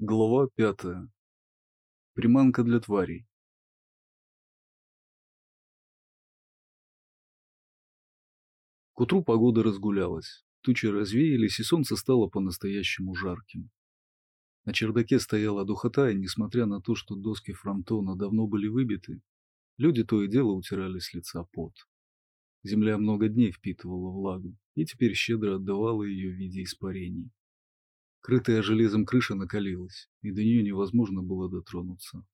Глава пятая. Приманка для тварей. К утру погода разгулялась, тучи развеялись, и солнце стало по-настоящему жарким. На чердаке стояла духота, и несмотря на то, что доски фронтона давно были выбиты, люди то и дело утирали с лица пот. Земля много дней впитывала влагу, и теперь щедро отдавала ее в виде испарений. Крытая железом крыша накалилась, и до нее невозможно было дотронуться.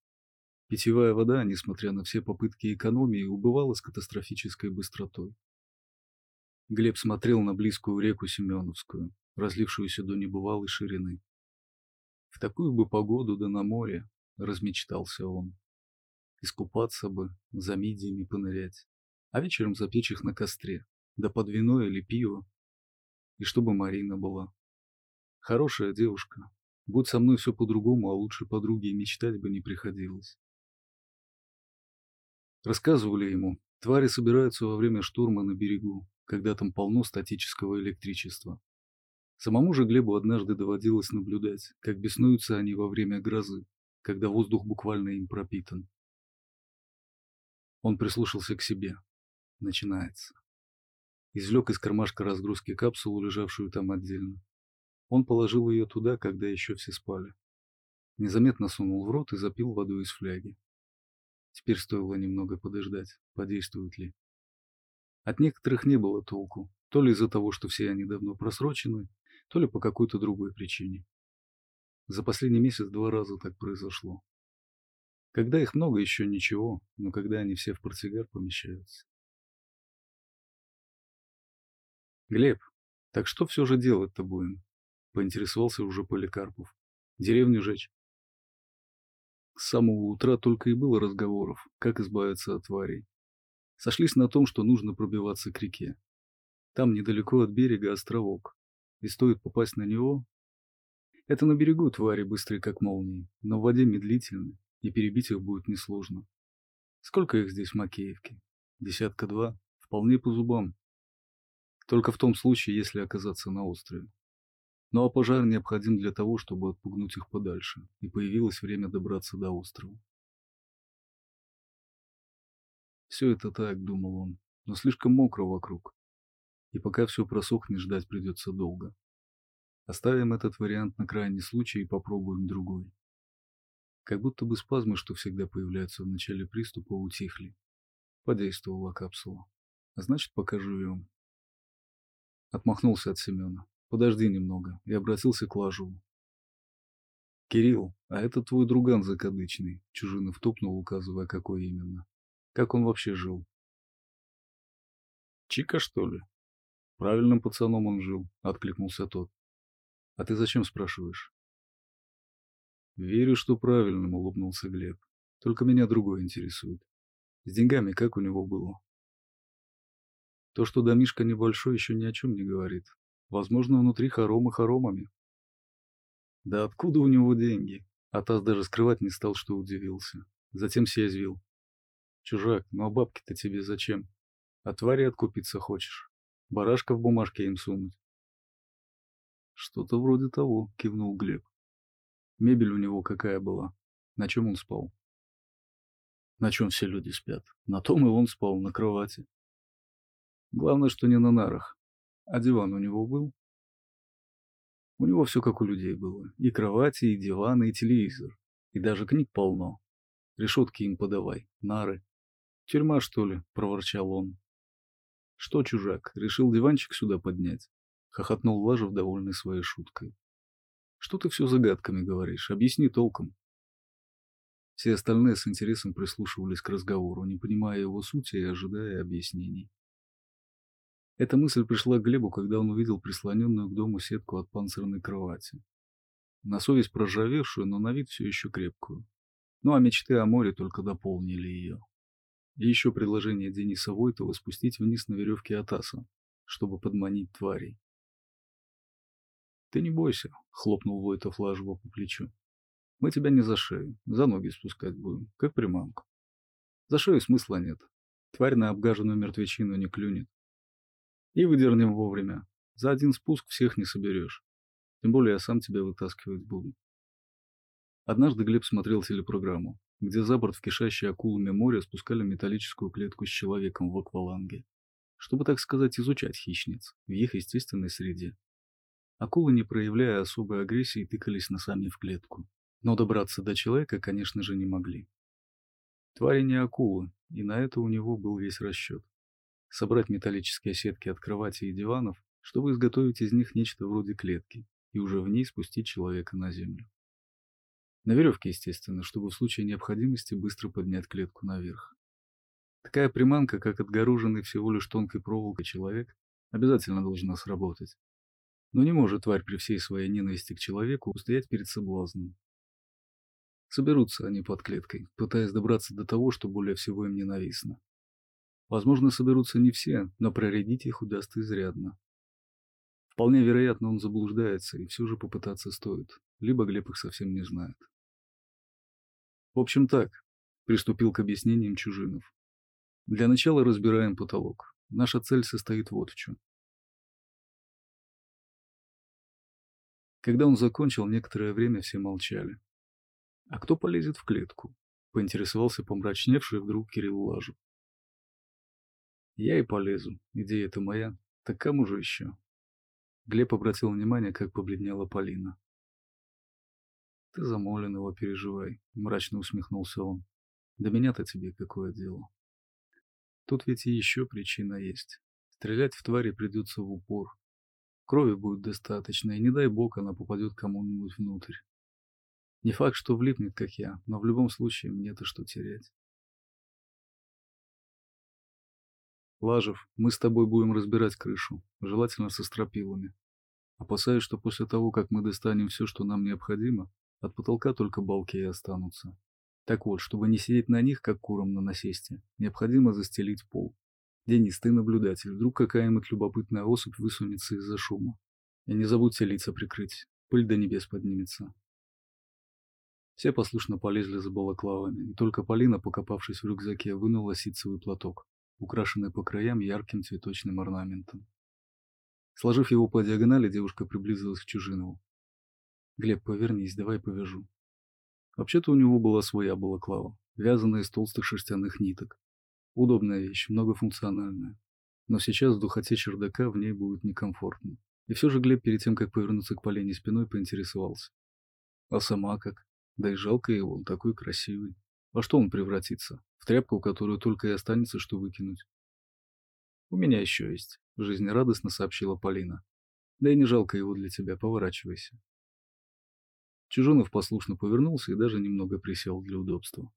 Питьевая вода, несмотря на все попытки экономии, убывала с катастрофической быстротой. Глеб смотрел на близкую реку Семеновскую, разлившуюся до небывалой ширины. В такую бы погоду да на море, размечтался он. Искупаться бы, за мидиями понырять, а вечером запечь их на костре, да под вино или пиво. И чтобы Марина была. Хорошая девушка. Будь со мной все по-другому, а лучше подруги и мечтать бы не приходилось. Рассказывали ему, твари собираются во время штурма на берегу, когда там полно статического электричества. Самому же Глебу однажды доводилось наблюдать, как беснуются они во время грозы, когда воздух буквально им пропитан. Он прислушался к себе. Начинается. Извлек из кармашка разгрузки капсулу, лежавшую там отдельно. Он положил ее туда, когда еще все спали. Незаметно сунул в рот и запил воду из фляги. Теперь стоило немного подождать, подействует ли. От некоторых не было толку, то ли из-за того, что все они давно просрочены, то ли по какой-то другой причине. За последний месяц два раза так произошло. Когда их много, еще ничего, но когда они все в портсигар помещаются. Глеб, так что все же делать-то будем? Поинтересовался уже Поликарпов. Деревню жечь? С самого утра только и было разговоров, как избавиться от тварей. Сошлись на том, что нужно пробиваться к реке. Там недалеко от берега островок, и стоит попасть на него... Это на берегу твари быстрые, как молнии, но в воде медлительны, и перебить их будет несложно. Сколько их здесь в Макеевке? Десятка-два? Вполне по зубам. Только в том случае, если оказаться на острове. Ну а пожар необходим для того, чтобы отпугнуть их подальше, и появилось время добраться до острова. Все это так, думал он, но слишком мокро вокруг. И пока все просохнет, ждать придется долго. Оставим этот вариант на крайний случай и попробуем другой. Как будто бы спазмы, что всегда появляются в начале приступа, утихли. Подействовала капсула. А значит, пока живем. Отмахнулся от Семена. Подожди немного, и обратился к Лажеву. Кирилл, а это твой друган закадычный, Чужинов топнул, указывая, какой именно. Как он вообще жил? Чика, что ли? Правильным пацаном он жил, откликнулся тот. А ты зачем спрашиваешь? Верю, что правильным, улыбнулся Глеб. Только меня другое интересует. С деньгами как у него было? То, что домишка небольшой, еще ни о чем не говорит. Возможно, внутри хоромы хоромами. Да откуда у него деньги? Атас даже скрывать не стал, что удивился. Затем съязвил. Чужак, ну а бабки-то тебе зачем? От твари откупиться хочешь? Барашка в бумажке им сунуть? Что-то вроде того, кивнул Глеб. Мебель у него какая была? На чем он спал? На чем все люди спят? На том и он спал, на кровати. Главное, что не на нарах. А диван у него был? У него все как у людей было. И кровати, и диваны, и телевизор. И даже книг полно. Решетки им подавай, нары. Тюрьма, что ли? Проворчал он. Что, чужак, решил диванчик сюда поднять? Хохотнул Лажев, довольный своей шуткой. Что ты все загадками говоришь? Объясни толком. Все остальные с интересом прислушивались к разговору, не понимая его сути и ожидая объяснений. Эта мысль пришла к Глебу, когда он увидел прислоненную к дому сетку от панцирной кровати. На совесть проржавевшую, но на вид все еще крепкую. Ну а мечты о море только дополнили ее. И еще предложение Дениса Войтова спустить вниз на веревке Атаса, чтобы подманить тварей. «Ты не бойся», — хлопнул Войтов Лажева по плечу. «Мы тебя не за шею, за ноги спускать будем, как приманку. За шею смысла нет. Тварь на обгаженную мертвечину не клюнет. И выдернем вовремя. За один спуск всех не соберешь. Тем более я сам тебя вытаскивать буду. Однажды Глеб смотрел телепрограмму, где за борт в кишащее акулами море спускали металлическую клетку с человеком в акваланге, чтобы, так сказать, изучать хищниц в их естественной среде. Акулы, не проявляя особой агрессии, тыкались носами в клетку. Но добраться до человека, конечно же, не могли. Твари не акулы, и на это у него был весь расчет. Собрать металлические сетки от кровати и диванов, чтобы изготовить из них нечто вроде клетки, и уже в ней спустить человека на землю. На веревке, естественно, чтобы в случае необходимости быстро поднять клетку наверх. Такая приманка, как отгороженный всего лишь тонкой проволокой человек, обязательно должна сработать. Но не может тварь при всей своей ненависти к человеку устоять перед соблазном. Соберутся они под клеткой, пытаясь добраться до того, что более всего им ненавистно. Возможно, соберутся не все, но проредить их удастся изрядно. Вполне вероятно, он заблуждается, и все же попытаться стоит, либо Глеб их совсем не знает. В общем так, приступил к объяснениям Чужинов. Для начала разбираем потолок. Наша цель состоит вот в чем. Когда он закончил, некоторое время все молчали. «А кто полезет в клетку?» — поинтересовался помрачневший вдруг Кирилл Лажев. «Я и полезу. Идея это моя. Так кому же еще?» Глеб обратил внимание, как побледнела Полина. «Ты за Молиного переживай», — мрачно усмехнулся он. «Да меня-то тебе какое дело?» Тут ведь и еще причина есть. Стрелять в твари придется в упор. Крови будет достаточно, и не дай бог она попадет кому-нибудь внутрь. Не факт, что влипнет, как я, но в любом случае мне-то что терять. Лажев, мы с тобой будем разбирать крышу, желательно со стропилами. Опасаюсь, что после того, как мы достанем все, что нам необходимо, от потолка только балки и останутся. Так вот, чтобы не сидеть на них, как куром на насесте, необходимо застелить пол. Денис, ты наблюдатель, вдруг какая-нибудь любопытная особь высунется из-за шума. И не забудьте лица прикрыть, пыль до небес поднимется. Все послушно полезли за балаклавами, и только Полина, покопавшись в рюкзаке, вынула ситцевый платок, украшенный по краям ярким цветочным орнаментом. Сложив его по диагонали, девушка приблизилась к Чужинову. «Глеб, повернись, давай повяжу». Вообще-то у него была своя балаклава, вязаная из толстых шерстяных ниток. Удобная вещь, многофункциональная. Но сейчас в духоте чердака в ней будет некомфортно. И все же Глеб перед тем, как повернуться к Полене спиной, поинтересовался. А сама как? Да и жалко его, он такой красивый. Во что он превратится? В тряпку, которую только и останется, что выкинуть. У меня еще есть, жизнерадостно сообщила Полина. Да и не жалко его для тебя, поворачивайся. Чужонов послушно повернулся и даже немного присел для удобства.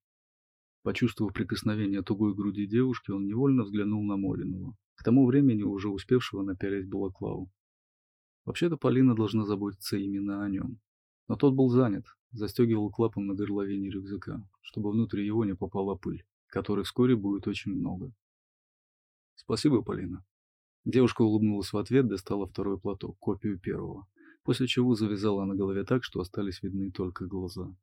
Почувствовав прикосновение тугой груди девушки, он невольно взглянул на Молинова, к тому времени уже успевшего напялить балаклаву. Вообще-то Полина должна заботиться именно о нем. Но тот был занят, застегивал клапан на горловине рюкзака, чтобы внутрь его не попала пыль, которой вскоре будет очень много. «Спасибо, Полина». Девушка улыбнулась в ответ, достала второй платок, копию первого после чего завязала на голове так, что остались видны только глаза.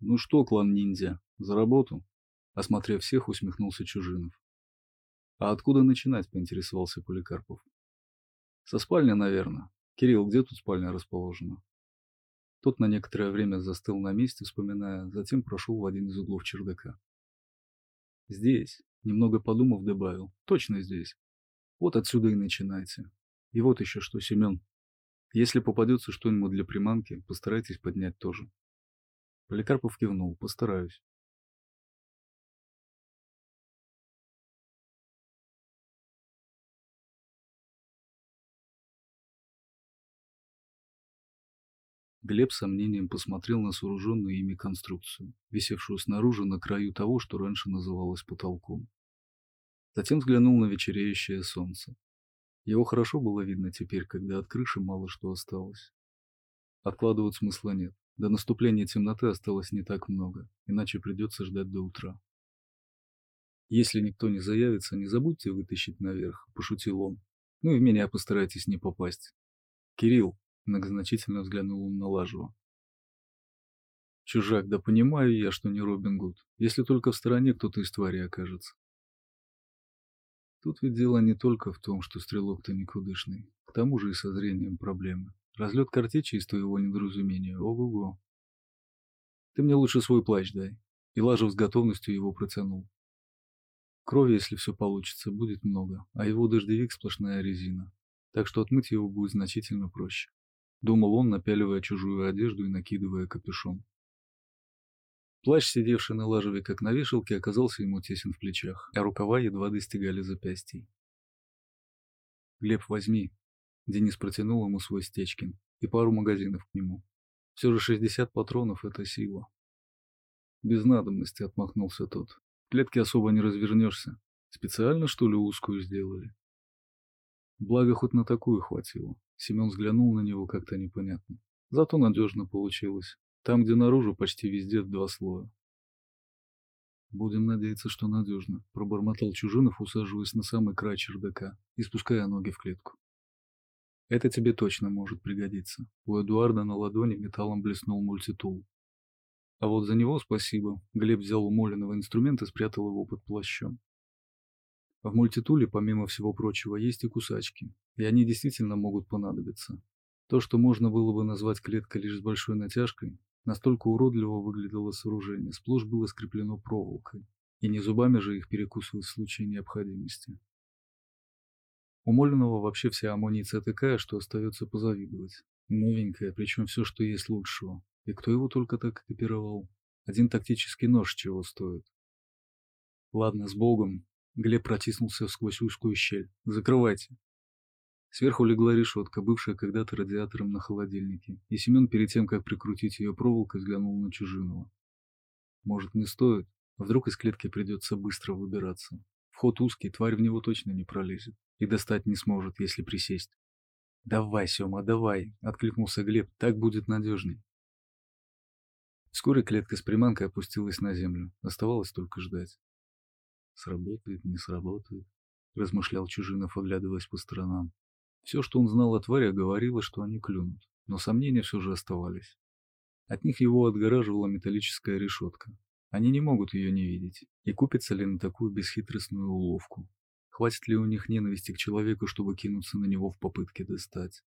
«Ну что, клан ниндзя, за работу?» Осмотрев всех, усмехнулся Чужинов. «А откуда начинать?» – поинтересовался Поликарпов. «Со спальни, наверное. Кирилл, где тут спальня расположена?» Тот на некоторое время застыл на месте, вспоминая, затем прошел в один из углов чердака. «Здесь», – немного подумав, добавил, – «точно здесь. Вот отсюда и начинайте. И вот еще что, Семен. Если попадется что-нибудь для приманки, постарайтесь поднять тоже. Поликарпов кивнул. Постараюсь. Глеб сомнением посмотрел на сооруженную ими конструкцию, висевшую снаружи на краю того, что раньше называлось потолком. Затем взглянул на вечереющее солнце. Его хорошо было видно теперь, когда от крыши мало что осталось. Откладывать смысла нет. До наступления темноты осталось не так много, иначе придется ждать до утра. Если никто не заявится, не забудьте вытащить наверх, пошутил он. Ну и в меня постарайтесь не попасть. Кирилл, многозначительно взглянул он на Лажева. Чужак, да понимаю я, что не Робин Гуд, если только в стороне кто-то из твари окажется. Тут ведь дело не только в том, что стрелок-то никудышный. К тому же и со зрением проблемы. Разлет картечи из твоего недоразумения, ого-го. Ты мне лучше свой плащ дай. И Лажев с готовностью его протянул. Крови, если все получится, будет много, а его дождевик сплошная резина. Так что отмыть его будет значительно проще. Думал он, напяливая чужую одежду и накидывая капюшон. Плащ, сидевший на лажеве как на вешалке, оказался ему тесен в плечах, а рукава едва достигали запястий. «Глеб, возьми». Денис протянул ему свой Стечкин и пару магазинов к нему. Все же 60 патронов — это сила. Без надобности отмахнулся тот. В особо не развернешься. Специально, что ли, узкую сделали? Благо, хоть на такую хватило. Семен взглянул на него как-то непонятно. Зато надежно получилось. Там, где наружу, почти везде два слоя. «Будем надеяться, что надежно», — пробормотал Чужинов, усаживаясь на самый край чердака и спуская ноги в клетку. «Это тебе точно может пригодиться». У Эдуарда на ладони металлом блеснул мультитул. А вот за него спасибо. Глеб взял у Молиного инструмент и спрятал его под плащом. В мультитуле, помимо всего прочего, есть и кусачки, и они действительно могут понадобиться. То, что можно было бы назвать клеткой лишь с большой натяжкой, Настолько уродливо выглядело сооружение, сплошь было скреплено проволокой, и не зубами же их перекусывать в случае необходимости. У Молиного вообще вся амуниция такая, что остается позавидовать. Новенькая, причем все, что есть лучшего. И кто его только так экипировал? Один тактический нож чего стоит. Ладно, с Богом. Глеб протиснулся сквозь узкую щель. Закрывайте. Сверху легла решетка, бывшая когда-то радиатором на холодильнике, и Семен перед тем, как прикрутить ее проволокой, взглянул на Чужинова. Может, не стоит? Вдруг из клетки придется быстро выбираться. Вход узкий, тварь в него точно не пролезет. И достать не сможет, если присесть. «Давай, Сема, давай!» — откликнулся Глеб. «Так будет надежней». Вскоре клетка с приманкой опустилась на землю. Оставалось только ждать. «Сработает, не сработает», — размышлял Чужинов, оглядываясь по сторонам. Все, что он знал о тварях, говорило, что они клюнут, но сомнения все же оставались. От них его отгораживала металлическая решетка. Они не могут ее не видеть. И купятся ли на такую бесхитростную уловку? Хватит ли у них ненависти к человеку, чтобы кинуться на него в попытке достать?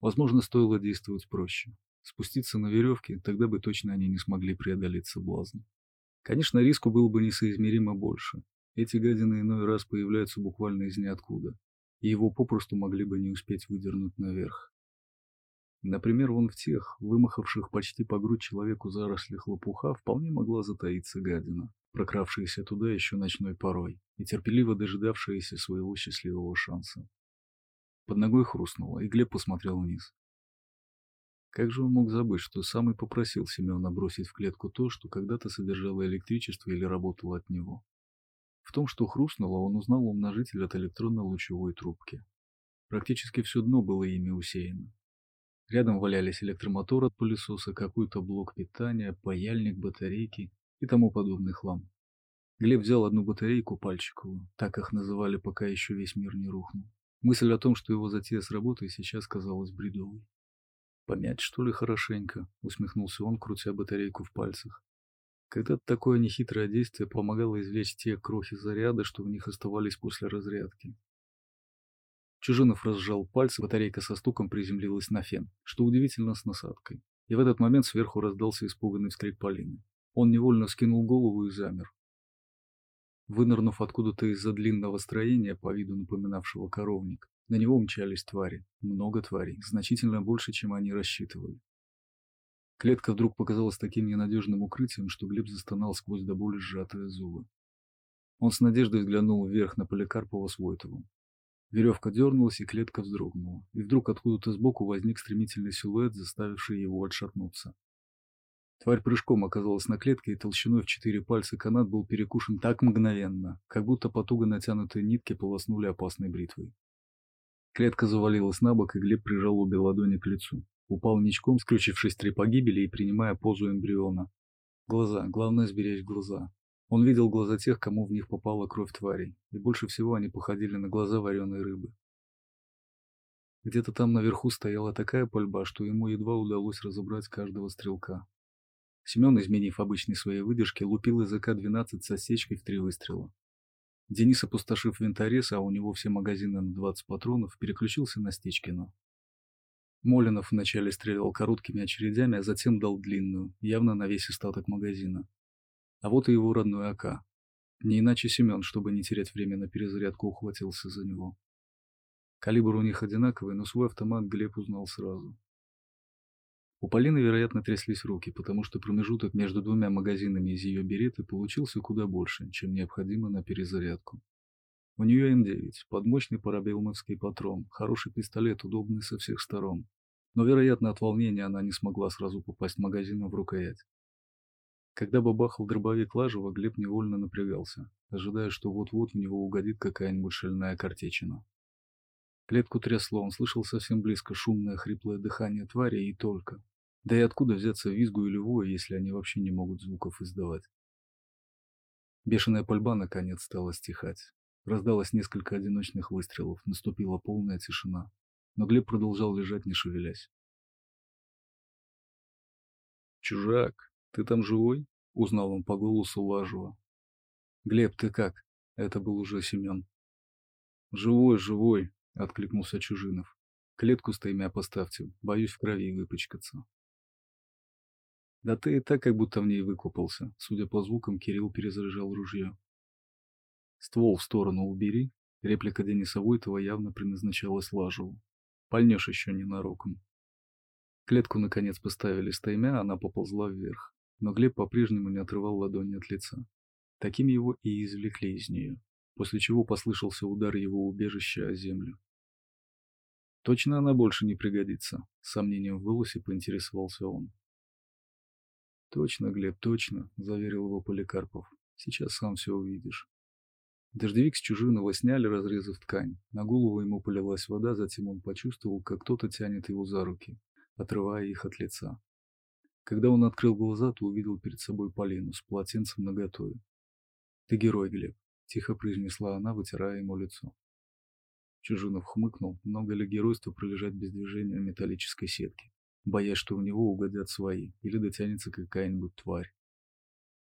Возможно, стоило действовать проще. Спуститься на веревке, тогда бы точно они не смогли преодолеть соблазн. Конечно, риску было бы несоизмеримо больше. Эти гадины иной раз появляются буквально из ниоткуда и его попросту могли бы не успеть выдернуть наверх. Например, вон в тех, вымахавших почти по грудь человеку зарослях лопуха, вполне могла затаиться гадина, прокравшаяся туда еще ночной порой и терпеливо дожидавшаяся своего счастливого шанса. Под ногой хрустнуло, и Глеб посмотрел вниз. Как же он мог забыть, что сам и попросил Семена бросить в клетку то, что когда-то содержало электричество или работало от него? В том, что хрустнуло, он узнал умножитель от электронно-лучевой трубки. Практически все дно было ими усеяно. Рядом валялись электромотор от пылесоса, какой-то блок питания, паяльник, батарейки и тому подобный хлам. Глеб взял одну батарейку пальчиковую, так их называли, пока еще весь мир не рухнул. Мысль о том, что его затея с работой сейчас казалась бредовой. «Помять, что ли, хорошенько?» — усмехнулся он, крутя батарейку в пальцах. Когда-то такое нехитрое действие помогало извлечь те крохи заряда, что в них оставались после разрядки. Чужинов разжал пальцы, батарейка со стуком приземлилась на фен, что удивительно с насадкой. И в этот момент сверху раздался испуганный вскрик Полины. Он невольно скинул голову и замер. Вынырнув откуда-то из-за длинного строения, по виду напоминавшего коровник, на него мчались твари. Много тварей, значительно больше, чем они рассчитывали. Клетка вдруг показалась таким ненадежным укрытием, что Глеб застонал сквозь до боли сжатые зубы. Он с надеждой взглянул вверх на Поликарпова с Войтовым. Веревка дернулась, и клетка вздрогнула, и вдруг откуда-то сбоку возник стремительный силуэт, заставивший его отшатнуться. Тварь прыжком оказалась на клетке, и толщиной в четыре пальца канат был перекушен так мгновенно, как будто по туго натянутой нитке полоснули опасной бритвой. Клетка завалилась на бок, и Глеб прижал обе ладони к лицу. Упал ничком, скрючившись три погибели и принимая позу эмбриона. Глаза. Главное сберечь глаза. Он видел глаза тех, кому в них попала кровь тварей, и больше всего они походили на глаза вареной рыбы. Где-то там наверху стояла такая пальба, что ему едва удалось разобрать каждого стрелка. Семен, изменив обычной своей выдержки, лупил из АК-12 с осечкой в три выстрела. Денис, опустошив винторез, а у него все магазины на 20 патронов, переключился на Стечкина. Молинов вначале стрелял короткими очередями, а затем дал длинную, явно на весь остаток магазина. А вот и его родной АК. Не иначе Семен, чтобы не терять время на перезарядку, ухватился за него. Калибр у них одинаковый, но свой автомат Глеб узнал сразу. У Полины, вероятно, тряслись руки, потому что промежуток между двумя магазинами из ее береты получился куда больше, чем необходимо на перезарядку. У нее М9, подмощный парабелмовский патрон, хороший пистолет, удобный со всех сторон. Но, вероятно, от волнения она не смогла сразу попасть магазином в рукоять. Когда бабахал дробовик Лажева, Глеб невольно напрягался, ожидая, что вот-вот в него угодит какая-нибудь шальная картечина. Клетку трясло, он слышал совсем близко шумное хриплое дыхание твари и только. Да и откуда взяться визгу или вою, если они вообще не могут звуков издавать? Бешеная пальба наконец стала стихать. Раздалось несколько одиночных выстрелов, наступила полная тишина. Но Глеб продолжал лежать, не шевелясь. «Чужак, ты там живой?» — узнал он по голосу Лажева. «Глеб, ты как?» — это был уже Семен. «Живой, живой!» — откликнулся Чужинов. «Клетку с тремя поставьте, боюсь в крови выпачкаться». «Да ты и так как будто в ней выкупался», — судя по звукам, Кирилл перезаряжал ружье. Ствол в сторону убери. Реплика Дениса Войтова явно предназначалась Лажеву. Пальнешь еще ненароком. Клетку наконец поставили стаймя, она поползла вверх. Но Глеб по-прежнему не отрывал ладони от лица. Таким его и извлекли из нее, после чего послышался удар его убежища о землю. Точно она больше не пригодится, с сомнением в голосе поинтересовался он. Точно, Глеб, точно, заверил его Поликарпов. Сейчас сам все увидишь. Дождевик с чужиного сняли, разрезав ткань. На голову ему полилась вода, затем он почувствовал, как кто-то тянет его за руки, отрывая их от лица. Когда он открыл глаза, то увидел перед собой Полину с полотенцем наготове. «Ты герой, Глеб», — тихо произнесла она, вытирая ему лицо. Чужинов хмыкнул, много ли геройства пролежать без движения металлической сетке, боясь, что в него угодят свои, или дотянется какая-нибудь тварь.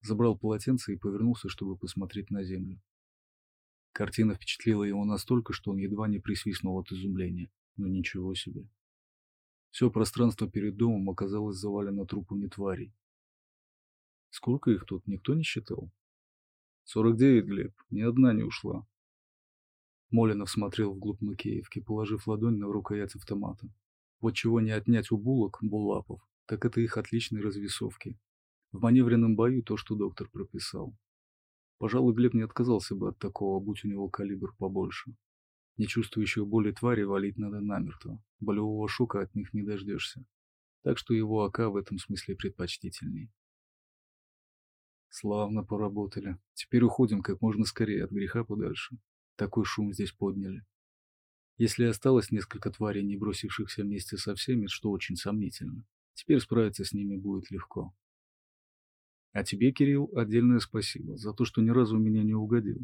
Забрал полотенце и повернулся, чтобы посмотреть на землю. Картина впечатлила его настолько, что он едва не присвистнул от изумления. Но ничего себе. Все пространство перед домом оказалось завалено трупами тварей. Сколько их тут, никто не считал? Сорок девять, Глеб, ни одна не ушла. Молинов смотрел вглубь Макеевки, положив ладонь на рукоять автомата. Вот чего не отнять у булок, булапов, так это их отличные развесовки. В маневренном бою то, что доктор прописал. Пожалуй, Глеб не отказался бы от такого, будь у него калибр побольше. Не чувствующих боли твари валить надо намертво. Болевого шока от них не дождешься. Так что его АК в этом смысле предпочтительней. Славно поработали. Теперь уходим как можно скорее от греха подальше. Такой шум здесь подняли. Если осталось несколько тварей, не бросившихся вместе со всеми, что очень сомнительно, теперь справиться с ними будет легко. А тебе, Кирилл, отдельное спасибо за то, что ни разу меня не угодил.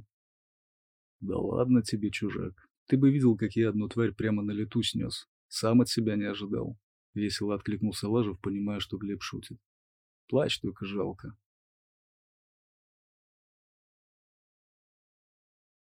Да ладно тебе, чужак. Ты бы видел, как я одну тварь прямо на лету снес. Сам от себя не ожидал. Весело откликнулся Лажев, понимая, что Глеб шутит. Плачь только жалко.